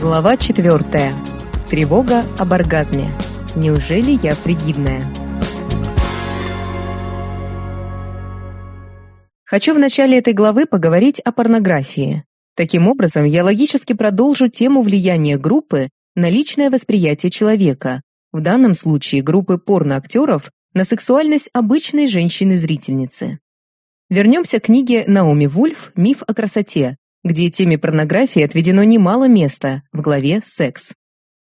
Глава четвертая. Тревога об оргазме. Неужели я фригидная? Хочу в начале этой главы поговорить о порнографии. Таким образом, я логически продолжу тему влияния группы на личное восприятие человека, в данном случае группы порноактеров, на сексуальность обычной женщины-зрительницы. Вернемся к книге Наоми Вульф «Миф о красоте», где теме порнографии отведено немало места в главе «Секс».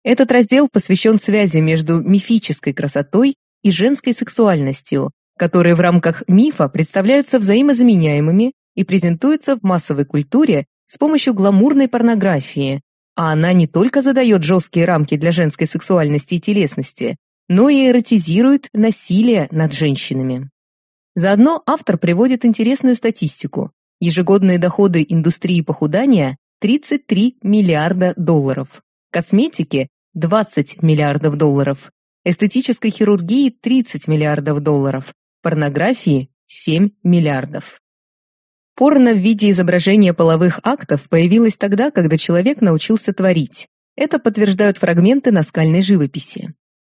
Этот раздел посвящен связи между мифической красотой и женской сексуальностью, которые в рамках мифа представляются взаимозаменяемыми и презентуются в массовой культуре с помощью гламурной порнографии, а она не только задает жесткие рамки для женской сексуальности и телесности, но и эротизирует насилие над женщинами. Заодно автор приводит интересную статистику. Ежегодные доходы индустрии похудания 33 миллиарда долларов. Косметики 20 миллиардов долларов. Эстетической хирургии 30 миллиардов долларов. Порнографии 7 миллиардов. Порно в виде изображения половых актов появилось тогда, когда человек научился творить. Это подтверждают фрагменты наскальной живописи.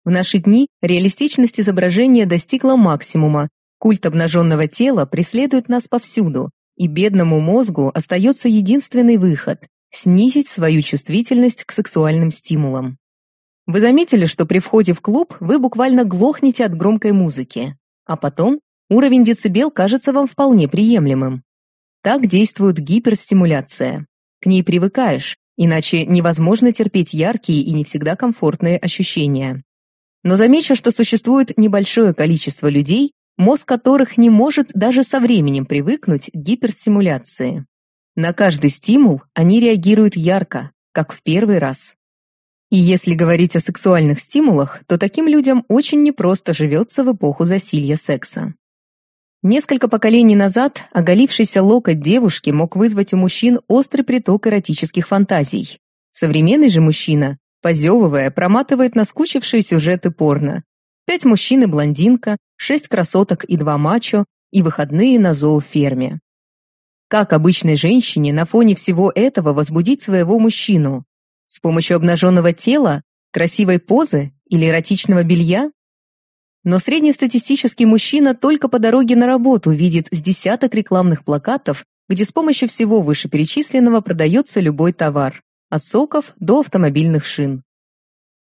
В наши дни реалистичность изображения достигла максимума, культ обнаженного тела преследует нас повсюду, и бедному мозгу остается единственный выход – снизить свою чувствительность к сексуальным стимулам. Вы заметили, что при входе в клуб вы буквально глохнете от громкой музыки, а потом уровень децибел кажется вам вполне приемлемым. Так действует гиперстимуляция. К ней привыкаешь, иначе невозможно терпеть яркие и не всегда комфортные ощущения. Но замечу, что существует небольшое количество людей, мозг которых не может даже со временем привыкнуть к гиперстимуляции. На каждый стимул они реагируют ярко, как в первый раз. И если говорить о сексуальных стимулах, то таким людям очень непросто живется в эпоху засилья секса. Несколько поколений назад оголившийся локоть девушки мог вызвать у мужчин острый приток эротических фантазий. Современный же мужчина, позевывая, проматывает наскучившие сюжеты порно, Пять мужчин и блондинка, шесть красоток и два мачо, и выходные на зооферме. Как обычной женщине на фоне всего этого возбудить своего мужчину? С помощью обнаженного тела, красивой позы или эротичного белья? Но среднестатистический мужчина только по дороге на работу видит с десяток рекламных плакатов, где с помощью всего вышеперечисленного продается любой товар, от соков до автомобильных шин.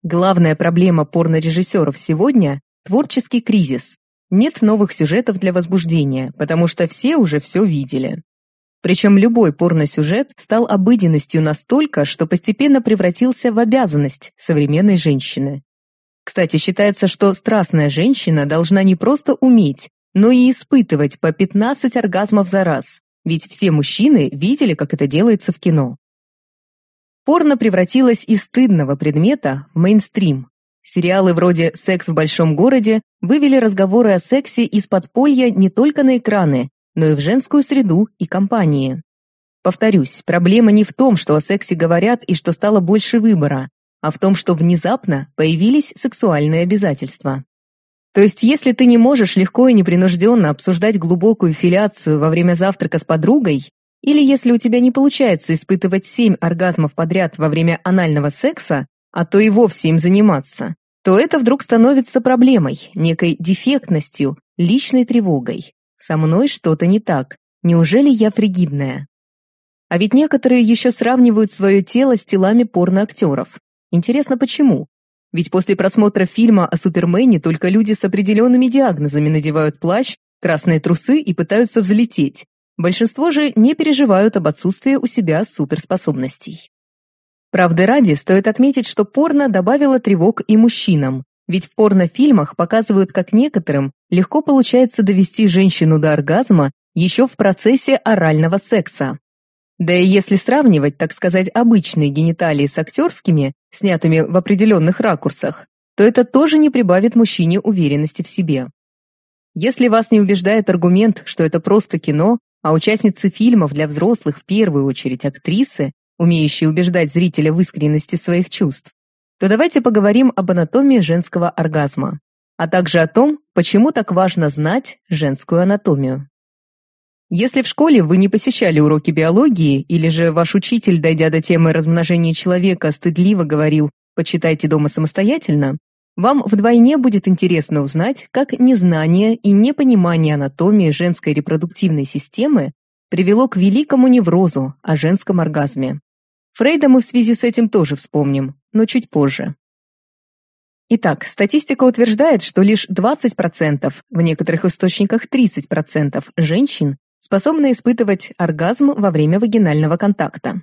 Главная проблема порнорежиссеров сегодня – творческий кризис. Нет новых сюжетов для возбуждения, потому что все уже все видели. Причем любой порносюжет стал обыденностью настолько, что постепенно превратился в обязанность современной женщины. Кстати, считается, что страстная женщина должна не просто уметь, но и испытывать по 15 оргазмов за раз, ведь все мужчины видели, как это делается в кино. Порно превратилось из стыдного предмета в мейнстрим. Сериалы вроде «Секс в большом городе» вывели разговоры о сексе из подполья не только на экраны, но и в женскую среду и компании. Повторюсь, проблема не в том, что о сексе говорят и что стало больше выбора, а в том, что внезапно появились сексуальные обязательства. То есть, если ты не можешь легко и непринужденно обсуждать глубокую филиацию во время завтрака с подругой, или если у тебя не получается испытывать семь оргазмов подряд во время анального секса, а то и вовсе им заниматься, то это вдруг становится проблемой, некой дефектностью, личной тревогой. Со мной что-то не так. Неужели я фригидная? А ведь некоторые еще сравнивают свое тело с телами порноактеров. Интересно, почему? Ведь после просмотра фильма о Супермене только люди с определенными диагнозами надевают плащ, красные трусы и пытаются взлететь, Большинство же не переживают об отсутствии у себя суперспособностей. Правды ради, стоит отметить, что порно добавило тревог и мужчинам, ведь в порнофильмах показывают, как некоторым легко получается довести женщину до оргазма еще в процессе орального секса. Да и если сравнивать, так сказать, обычные гениталии с актерскими, снятыми в определенных ракурсах, то это тоже не прибавит мужчине уверенности в себе. Если вас не убеждает аргумент, что это просто кино, а участницы фильмов для взрослых в первую очередь актрисы, умеющие убеждать зрителя в искренности своих чувств, то давайте поговорим об анатомии женского оргазма, а также о том, почему так важно знать женскую анатомию. Если в школе вы не посещали уроки биологии, или же ваш учитель, дойдя до темы размножения человека, стыдливо говорил «почитайте дома самостоятельно», вам вдвойне будет интересно узнать, как незнание и непонимание анатомии женской репродуктивной системы привело к великому неврозу о женском оргазме. Фрейда мы в связи с этим тоже вспомним, но чуть позже. Итак, статистика утверждает, что лишь 20%, в некоторых источниках 30% женщин способны испытывать оргазм во время вагинального контакта.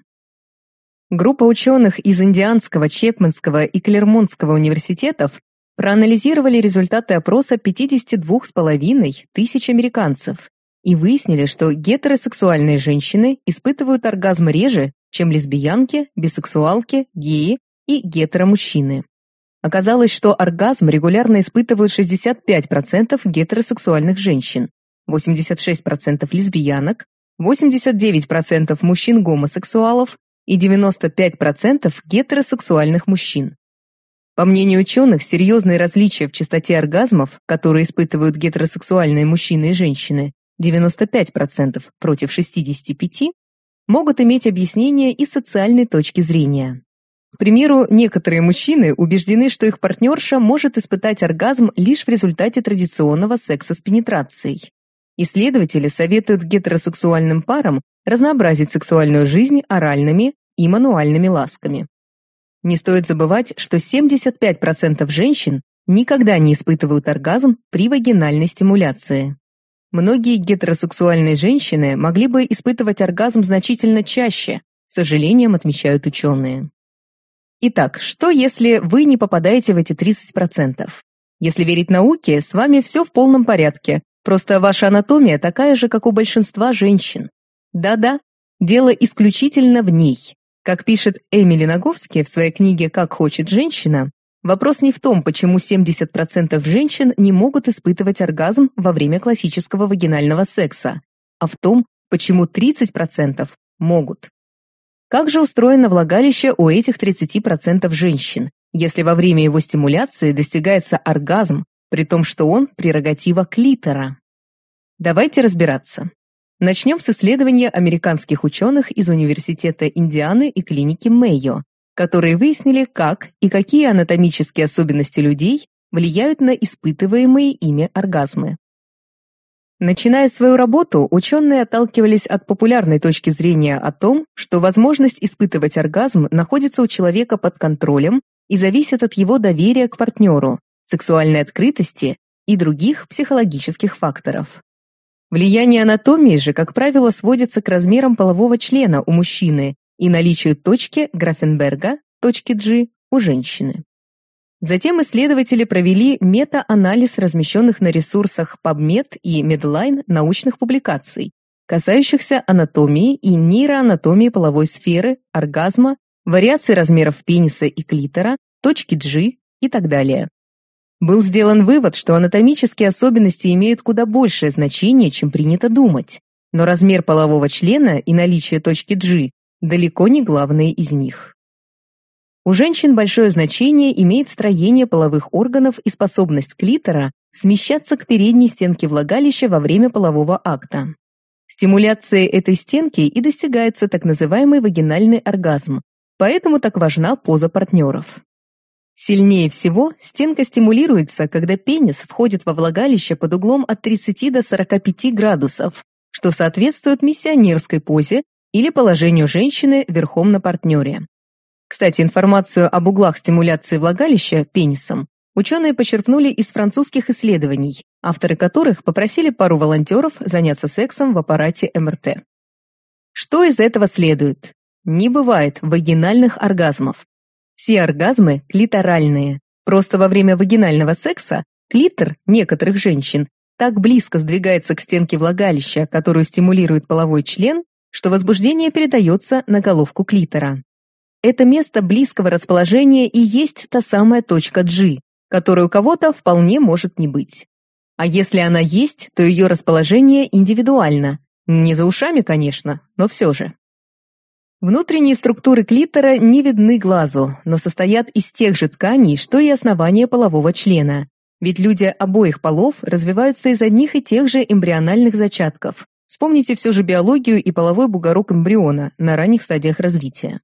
Группа ученых из Индианского, Чепманского и Клермонтского университетов проанализировали результаты опроса 52,5 тысяч американцев и выяснили, что гетеросексуальные женщины испытывают оргазм реже, чем лесбиянки, бисексуалки, геи и гетеромужчины. Оказалось, что оргазм регулярно испытывают 65% гетеросексуальных женщин, 86% лесбиянок, 89% мужчин-гомосексуалов и 95% гетеросексуальных мужчин. По мнению ученых, серьезные различия в частоте оргазмов, которые испытывают гетеросексуальные мужчины и женщины, 95% против 65%, могут иметь объяснение и социальной точки зрения. К примеру, некоторые мужчины убеждены, что их партнерша может испытать оргазм лишь в результате традиционного секса с пенетрацией. Исследователи советуют гетеросексуальным парам разнообразить сексуальную жизнь оральными и мануальными ласками. Не стоит забывать, что 75% женщин никогда не испытывают оргазм при вагинальной стимуляции. Многие гетеросексуальные женщины могли бы испытывать оргазм значительно чаще, с сожалением отмечают ученые. Итак, что если вы не попадаете в эти 30%? Если верить науке, с вами все в полном порядке, просто ваша анатомия такая же, как у большинства женщин. Да-да, дело исключительно в ней. Как пишет Эмили Наговски в своей книге «Как хочет женщина», вопрос не в том, почему 70% женщин не могут испытывать оргазм во время классического вагинального секса, а в том, почему 30% могут. Как же устроено влагалище у этих 30% женщин, если во время его стимуляции достигается оргазм, при том, что он прерогатива клитора? Давайте разбираться. Начнем с исследования американских ученых из Университета Индианы и клиники Мэйо, которые выяснили, как и какие анатомические особенности людей влияют на испытываемые ими оргазмы. Начиная свою работу, ученые отталкивались от популярной точки зрения о том, что возможность испытывать оргазм находится у человека под контролем и зависит от его доверия к партнеру, сексуальной открытости и других психологических факторов. Влияние анатомии же, как правило, сводится к размерам полового члена у мужчины и наличию точки Графенберга, точки G, у женщины. Затем исследователи провели мета-анализ размещенных на ресурсах PubMed и Medline научных публикаций, касающихся анатомии и нейроанатомии половой сферы, оргазма, вариаций размеров пениса и клитора, точки G и так далее. Был сделан вывод, что анатомические особенности имеют куда большее значение, чем принято думать, но размер полового члена и наличие точки G далеко не главные из них. У женщин большое значение имеет строение половых органов и способность клитора смещаться к передней стенке влагалища во время полового акта. Стимуляцией этой стенки и достигается так называемый вагинальный оргазм, поэтому так важна поза партнеров. Сильнее всего стенка стимулируется, когда пенис входит во влагалище под углом от 30 до 45 градусов, что соответствует миссионерской позе или положению женщины верхом на партнере. Кстати, информацию об углах стимуляции влагалища пенисом ученые почерпнули из французских исследований, авторы которых попросили пару волонтеров заняться сексом в аппарате МРТ. Что из этого следует? Не бывает вагинальных оргазмов. Все оргазмы клиторальные. Просто во время вагинального секса клитор некоторых женщин так близко сдвигается к стенке влагалища, которую стимулирует половой член, что возбуждение передается на головку клитора. Это место близкого расположения и есть та самая точка G, которая у кого-то вполне может не быть. А если она есть, то ее расположение индивидуально. Не за ушами, конечно, но все же. Внутренние структуры клитора не видны глазу, но состоят из тех же тканей, что и основание полового члена. Ведь люди обоих полов развиваются из одних и тех же эмбриональных зачатков, Вспомните все же биологию и половой бугорок эмбриона на ранних стадиях развития.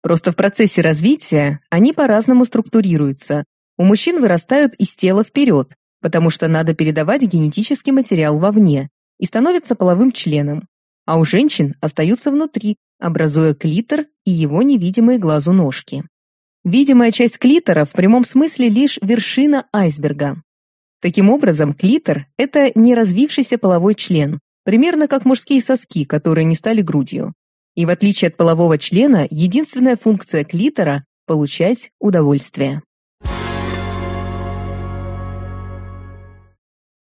Просто в процессе развития они по-разному структурируются. У мужчин вырастают из тела вперед, потому что надо передавать генетический материал вовне, и становятся половым членом. А у женщин остаются внутри, образуя клитор и его невидимые глазу ножки. Видимая часть клитора в прямом смысле лишь вершина айсберга. Таким образом, клитор – это неразвившийся половой член, примерно как мужские соски, которые не стали грудью. И в отличие от полового члена, единственная функция клитора – получать удовольствие.